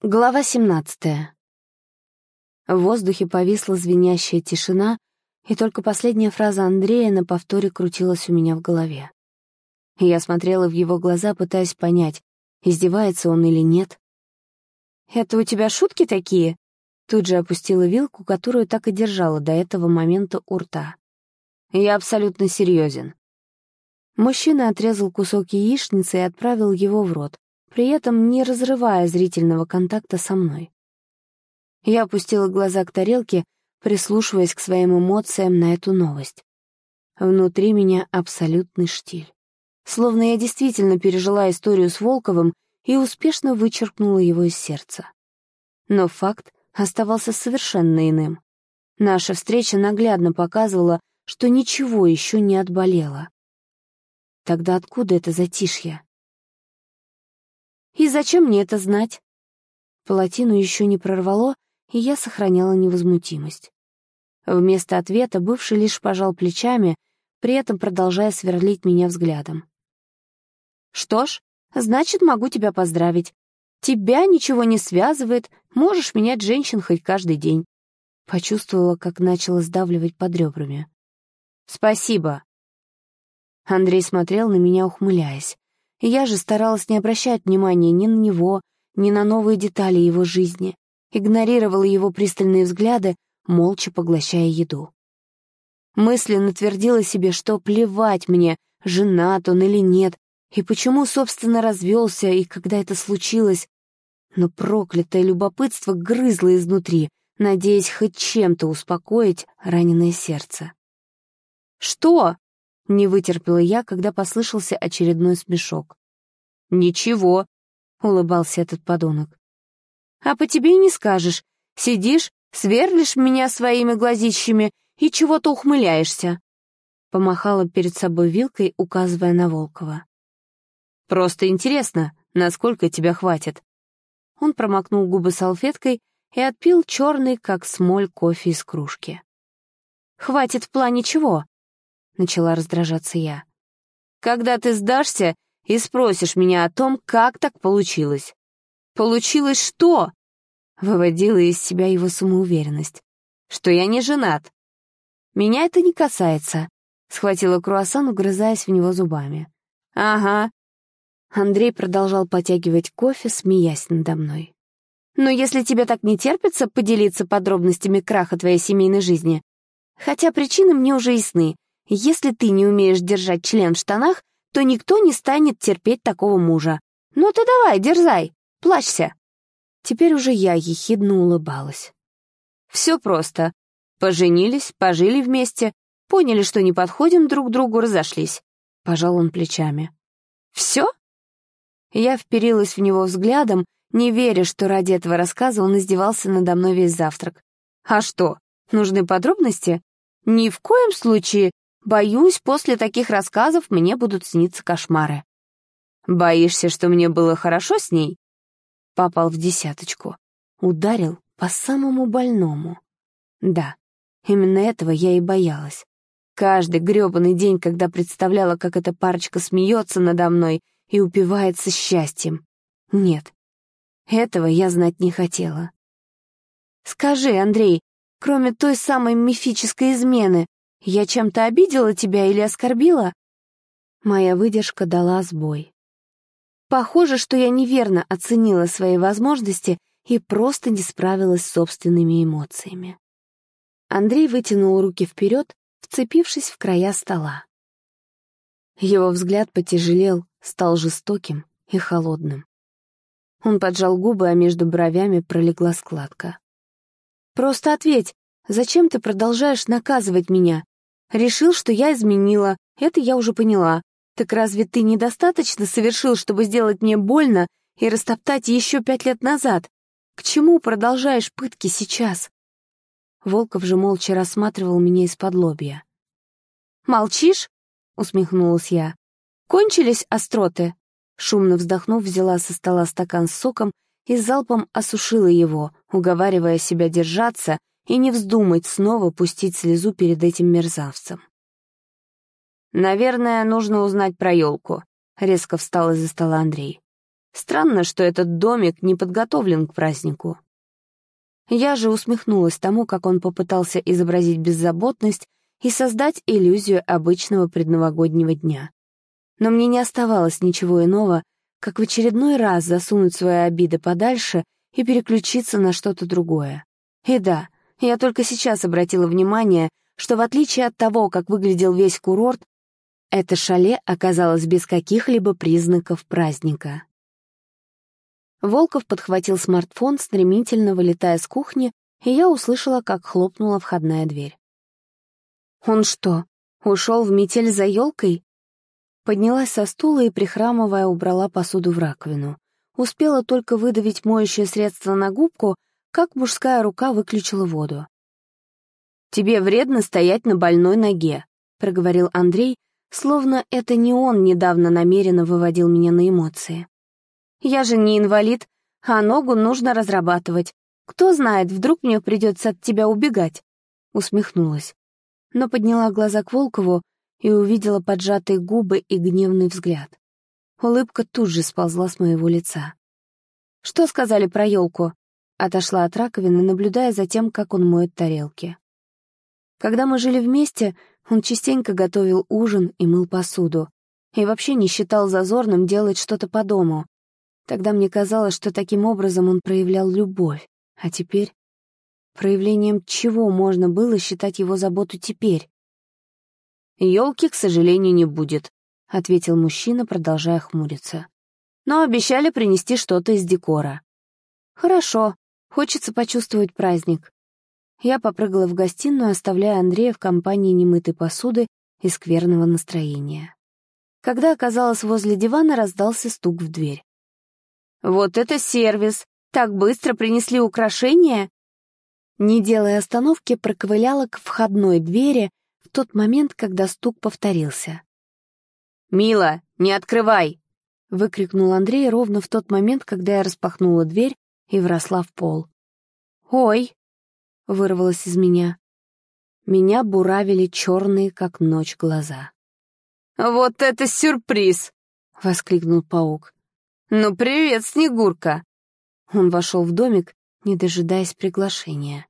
Глава 17. В воздухе повисла звенящая тишина, и только последняя фраза Андрея на повторе крутилась у меня в голове. Я смотрела в его глаза, пытаясь понять, издевается он или нет. «Это у тебя шутки такие?» Тут же опустила вилку, которую так и держала до этого момента у рта. «Я абсолютно серьезен». Мужчина отрезал кусок яичницы и отправил его в рот, при этом не разрывая зрительного контакта со мной. Я опустила глаза к тарелке, прислушиваясь к своим эмоциям на эту новость. Внутри меня абсолютный штиль. Словно я действительно пережила историю с Волковым и успешно вычеркнула его из сердца. Но факт оставался совершенно иным. Наша встреча наглядно показывала, что ничего еще не отболело. Тогда откуда это затишье? И зачем мне это знать? Палатину еще не прорвало, и я сохраняла невозмутимость. Вместо ответа бывший лишь пожал плечами, при этом продолжая сверлить меня взглядом. «Что ж, значит, могу тебя поздравить. Тебя ничего не связывает, можешь менять женщин хоть каждый день». Почувствовала, как начала сдавливать под ребрами. «Спасибо». Андрей смотрел на меня, ухмыляясь. Я же старалась не обращать внимания ни на него, ни на новые детали его жизни, игнорировала его пристальные взгляды, молча поглощая еду. Мысленно твердила себе, что плевать мне, женат он или нет, и почему, собственно, развелся, и когда это случилось. Но проклятое любопытство грызло изнутри, надеясь хоть чем-то успокоить раненое сердце. «Что?» Не вытерпела я, когда послышался очередной смешок. «Ничего», — улыбался этот подонок. «А по тебе и не скажешь. Сидишь, сверлишь меня своими глазищами и чего-то ухмыляешься». Помахала перед собой вилкой, указывая на Волкова. «Просто интересно, насколько тебя хватит». Он промокнул губы салфеткой и отпил черный, как смоль, кофе из кружки. «Хватит в плане чего?» Начала раздражаться я. «Когда ты сдашься и спросишь меня о том, как так получилось?» «Получилось что?» Выводила из себя его самоуверенность. «Что я не женат». «Меня это не касается», — схватила круассан, угрызаясь в него зубами. «Ага». Андрей продолжал потягивать кофе, смеясь надо мной. «Но если тебе так не терпится поделиться подробностями краха твоей семейной жизни, хотя причины мне уже ясны, если ты не умеешь держать член в штанах, то никто не станет терпеть такого мужа. Ну ты давай, дерзай, плачься. Теперь уже я ехидно улыбалась. Все просто. Поженились, пожили вместе, поняли, что не подходим друг другу, разошлись. Пожал он плечами. Все? Я вперилась в него взглядом, не веря, что ради этого рассказа он издевался надо мной весь завтрак. А что, нужны подробности? Ни в коем случае Боюсь, после таких рассказов мне будут сниться кошмары. Боишься, что мне было хорошо с ней? Попал в десяточку. Ударил по самому больному. Да, именно этого я и боялась. Каждый грёбаный день, когда представляла, как эта парочка смеется надо мной и упивается счастьем. Нет, этого я знать не хотела. Скажи, Андрей, кроме той самой мифической измены, я чем-то обидела тебя или оскорбила?» Моя выдержка дала сбой. Похоже, что я неверно оценила свои возможности и просто не справилась с собственными эмоциями. Андрей вытянул руки вперед, вцепившись в края стола. Его взгляд потяжелел, стал жестоким и холодным. Он поджал губы, а между бровями пролегла складка. «Просто ответь, зачем ты продолжаешь наказывать меня? Решил, что я изменила, это я уже поняла. Так разве ты недостаточно совершил, чтобы сделать мне больно и растоптать еще пять лет назад? К чему продолжаешь пытки сейчас?» Волков же молча рассматривал меня из-под лобья. «Молчишь?» — усмехнулась я. «Кончились остроты?» Шумно вздохнув, взяла со стола стакан с соком и залпом осушила его, уговаривая себя держаться и не вздумать снова пустить слезу перед этим мерзавцем. «Наверное, нужно узнать про елку», — резко встал из-за стола Андрей. Странно, что этот домик не подготовлен к празднику. Я же усмехнулась тому, как он попытался изобразить беззаботность и создать иллюзию обычного предновогоднего дня. Но мне не оставалось ничего иного, как в очередной раз засунуть свои обиды подальше и переключиться на что-то другое. И да, я только сейчас обратила внимание, что в отличие от того, как выглядел весь курорт, это шале оказалось без каких-либо признаков праздника. Волков подхватил смартфон, стремительно вылетая с кухни, и я услышала, как хлопнула входная дверь. «Он что, ушел в метель за елкой?» Поднялась со стула и, прихрамывая, убрала посуду в раковину. Успела только выдавить моющее средство на губку, как мужская рука выключила воду. «Тебе вредно стоять на больной ноге», — проговорил Андрей, словно это не он недавно намеренно выводил меня на эмоции. Я же не инвалид, а ногу нужно разрабатывать. Кто знает, вдруг мне придется от тебя убегать?» Усмехнулась. Но подняла глаза к Волкову и увидела поджатые губы и гневный взгляд. Улыбка тут же сползла с моего лица. «Что сказали про елку?» Отошла от раковины, наблюдая за тем, как он моет тарелки. Когда мы жили вместе, он частенько готовил ужин и мыл посуду. И вообще не считал зазорным делать что-то по дому. Тогда мне казалось, что таким образом он проявлял любовь. А теперь? Проявлением чего можно было считать его заботу теперь? «Елки, к сожалению, не будет», — ответил мужчина, продолжая хмуриться. «Но обещали принести что-то из декора». «Хорошо. Хочется почувствовать праздник». Я попрыгала в гостиную, оставляя Андрея в компании немытой посуды и скверного настроения. Когда оказалась возле дивана, раздался стук в дверь. «Вот это сервис! Так быстро принесли украшения!» Не делая остановки, проковыляла к входной двери в тот момент, когда стук повторился. «Мила, не открывай!» — выкрикнул Андрей ровно в тот момент, когда я распахнула дверь и вросла в пол. «Ой!» — вырвалось из меня. Меня буравили черные, как ночь, глаза. «Вот это сюрприз!» — воскликнул паук. «Ну, привет, Снегурка!» Он вошел в домик, не дожидаясь приглашения.